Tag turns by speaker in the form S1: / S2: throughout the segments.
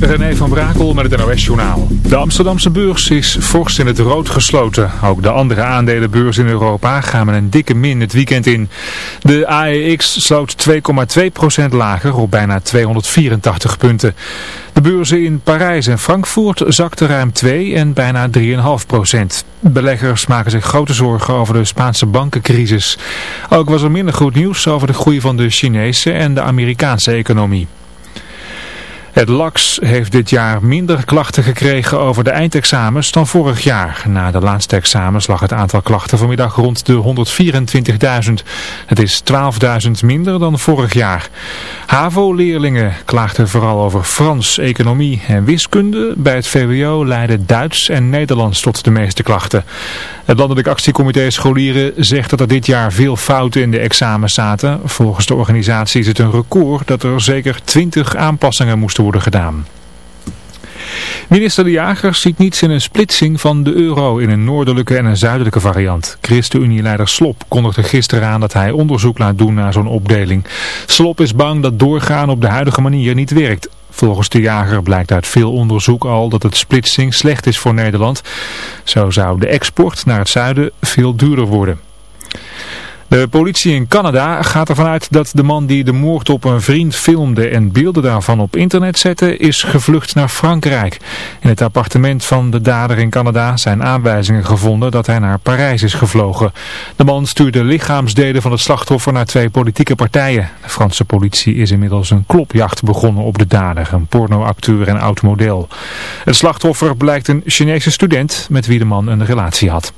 S1: René van Brakel met het NOS-journaal. De Amsterdamse beurs is fors in het rood gesloten. Ook de andere aandelenbeurs in Europa gaan met een dikke min het weekend in. De AEX sloot 2,2% lager op bijna 284 punten. De beurzen in Parijs en Frankfurt zakten ruim 2 en bijna 3,5%. Beleggers maken zich grote zorgen over de Spaanse bankencrisis. Ook was er minder goed nieuws over de groei van de Chinese en de Amerikaanse economie. Het LAX heeft dit jaar minder klachten gekregen over de eindexamens dan vorig jaar. Na de laatste examens lag het aantal klachten vanmiddag rond de 124.000. Het is 12.000 minder dan vorig jaar. HAVO-leerlingen klaagden vooral over Frans, economie en wiskunde. Bij het VWO leiden Duits en Nederlands tot de meeste klachten. Het Landelijk Actiecomité Scholieren zegt dat er dit jaar veel fouten in de examens zaten. Volgens de organisatie is het een record dat er zeker 20 aanpassingen moesten worden gedaan. Minister De Jager ziet niets in een splitsing van de euro in een noordelijke en een zuidelijke variant. ChristenUnie-leider Slop kondigde gisteren aan dat hij onderzoek laat doen naar zo'n opdeling. Slop is bang dat doorgaan op de huidige manier niet werkt. Volgens de jager blijkt uit veel onderzoek al dat het splitsing slecht is voor Nederland. Zo zou de export naar het zuiden veel duurder worden. De politie in Canada gaat ervan uit dat de man die de moord op een vriend filmde en beelden daarvan op internet zette, is gevlucht naar Frankrijk. In het appartement van de dader in Canada zijn aanwijzingen gevonden dat hij naar Parijs is gevlogen. De man stuurde lichaamsdelen van het slachtoffer naar twee politieke partijen. De Franse politie is inmiddels een klopjacht begonnen op de dader, een pornoacteur en oud-model. Het slachtoffer blijkt een Chinese student met wie de man een relatie had.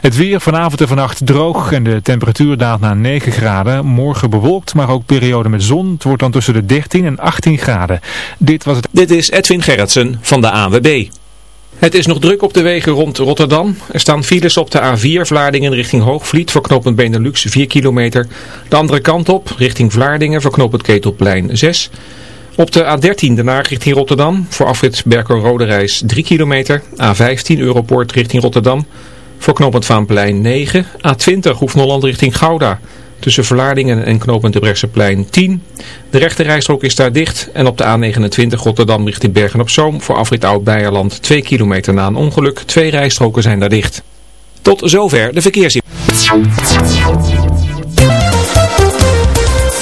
S1: Het weer vanavond en vannacht droog en de temperatuur daalt naar 9 graden. Morgen bewolkt, maar ook periode met zon. Het wordt dan tussen de 13 en 18 graden. Dit was het...
S2: Dit is Edwin Gerritsen van de AWB. Het is nog druk op de wegen rond Rotterdam. Er staan files op de A4 Vlaardingen richting Hoogvliet voor knooppunt Benelux 4 kilometer. De andere kant op richting Vlaardingen voor knooppunt Ketelplein 6 op de A13 daarna richting Rotterdam voor afrit Berkel-Rode Reis 3 kilometer. A15 Europoort richting Rotterdam voor knooppunt Vaanplein 9. A20 Hoefnolland richting Gouda. Tussen Verlaardingen en knooppunt de Brechtseplein 10. De rechte rijstrook is daar dicht. En op de A29 Rotterdam richting Bergen op Zoom. Voor afrit Oud-Beierland 2 kilometer na een ongeluk. Twee rijstroken zijn daar dicht. Tot zover de verkeersinformatie.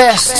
S3: best.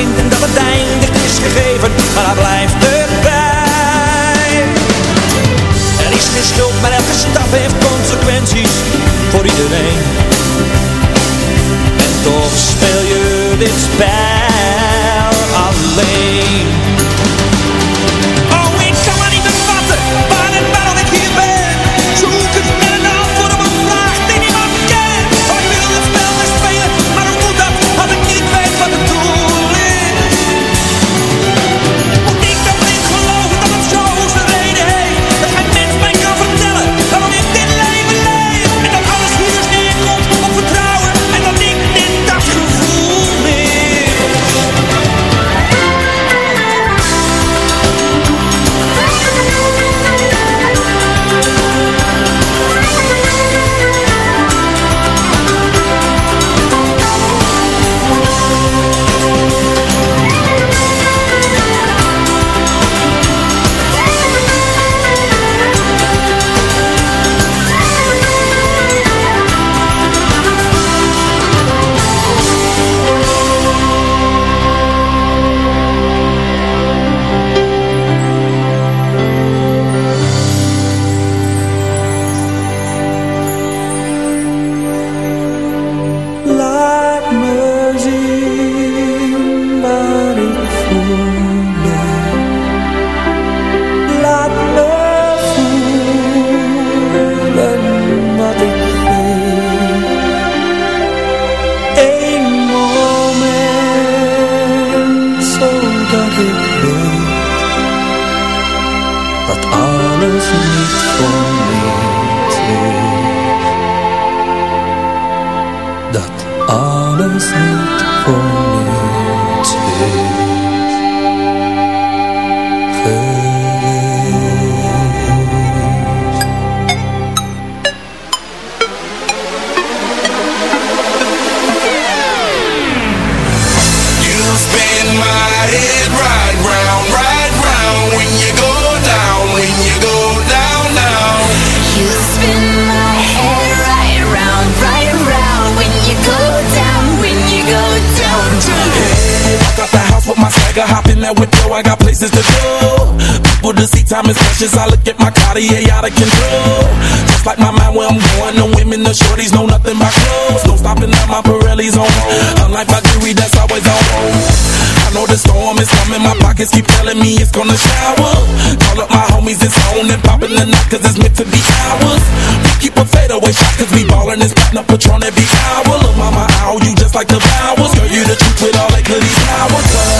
S4: en dat het eindig is gegeven, maar hij blijft erbij. Er is geen schuld, maar elke stap heeft consequenties voor iedereen. En toch speel je dit spel
S5: the my swagger, hop in that window, I got places to go. People to see, time is precious. I look at my Cartier out of control. Just like my mind where I'm going, the women, the shorties know nothing but clothes. No stopping at my Pirelli's on. Unlike my jewelry, that's always on. I know the storm is coming, my pockets keep telling me it's gonna shower. Call up my homies, it's on and popping the night, cause it's meant to be ours. We keep a fadeaway shot, cause we ballin' and spittin' up Patron every hour. Look, mama, ow, you just like the flowers. Girl, you the truth with all that goodies powers.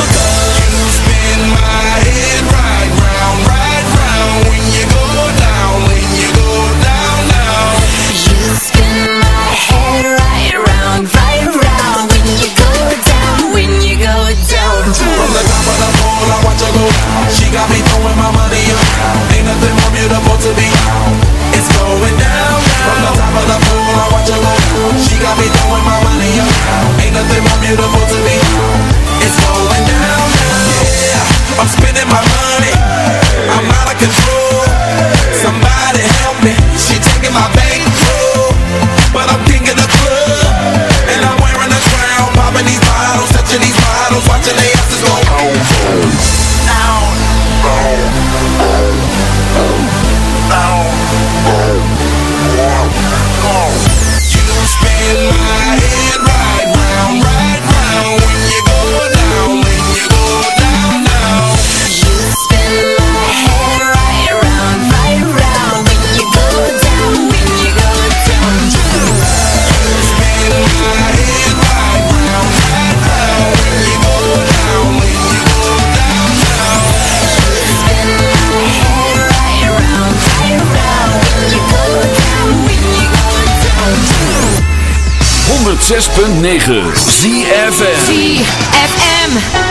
S5: Go.
S6: 106.9 ZFM
S7: ZFM.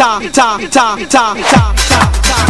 S3: ta ta ta ta ta ta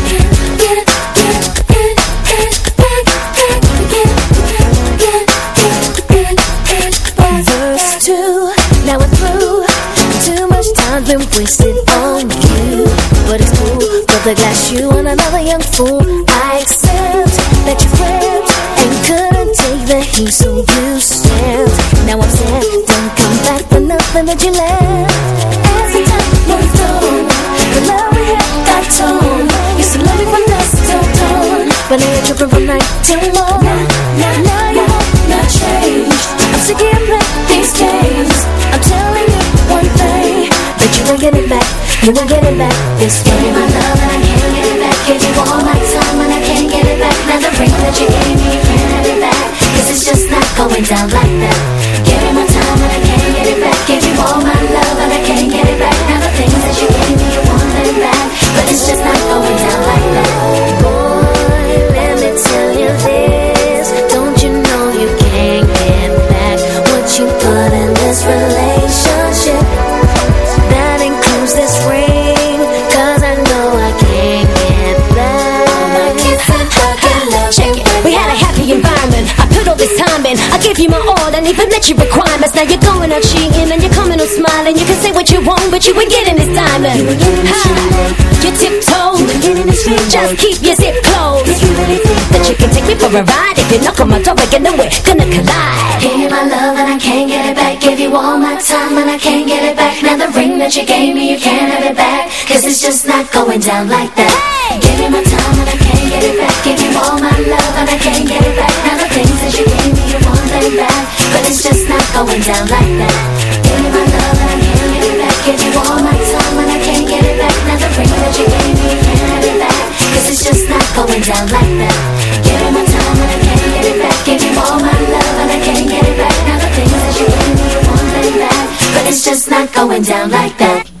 S8: been wasted on you, but it's cool. Put the glass you and another young fool. I accept that you flipped and couldn't take the heat, so you stepped. Now I'm sad, don't come back for nothing that you left. As the time moved on, the love we had got torn. Used to love me from dusk till dawn, but now you're tripping from night till morn. Now, now you you ain't getting back, you ain't getting back this game. My love and I can't get it back. You all my time and I can't get it back. Now the ring that you gave me, smiling. You can say what you want, but you ain't getting this diamond. You ain't getting this You tiptoe. You ain't getting this Just keep your zip closed. You really think that you can take me for a ride, if you knock on my door again, then we're gonna collide. Give you my love and I can't get it back. Give you all my time and I can't get it back. Now the ring that you gave me, you can't have it back. Cause it's just not going down like that. Give you my time and I can't get it back. Give you all my love and I can't get it back. Now the things that you gave me, you want them back. But it's just not going down like that. Going down like that. Give you my time and I can't get it back. Give you all my love and I can't get it back. Now the things that you gave me, you want them back. But it's just not going down like that.